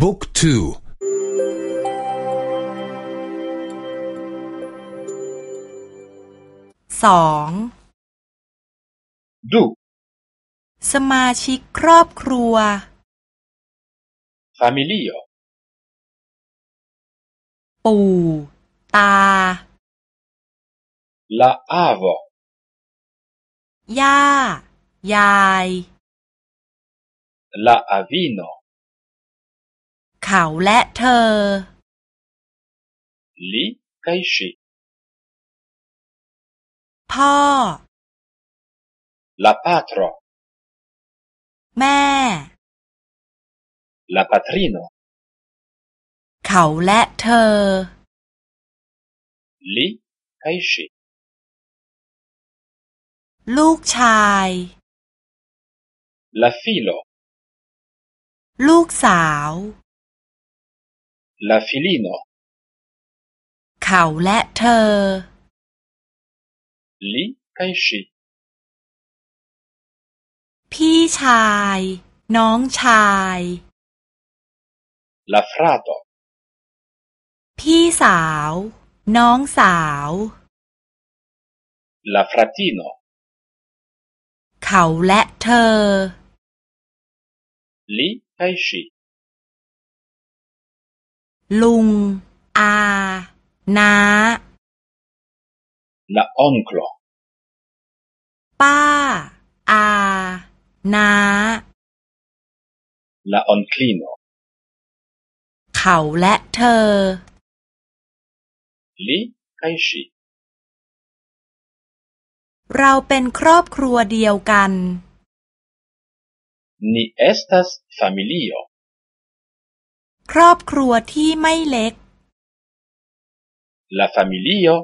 บุ๊กทูสองดูสมาชิกครอบครัว familio ปู่ตา la avo ย่า ยาย la avino เขาและเธอ li kai shi พ่อ la patro แม่ la patrino เขาและเธอ li kai shi ลูกชาย la filo ลูกสาว la filino เขาและเธอ li kai shi พี่ชาย น้องชาย la frato พี่สาว น้องสาว la fratino เขาและเธอ li kai shi ลุง อาน้า la onclo ป้า อาน้า la onclino เขาและเธอ li kai shi เราเป็นครอบครัวเดียวกัน ni estas familio ครอบครัวที่ไม่เล็ก la familio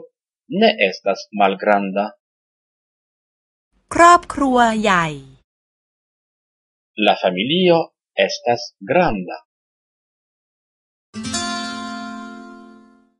ne estas malgranda ครอบครัวใหญ่ la familio estas granda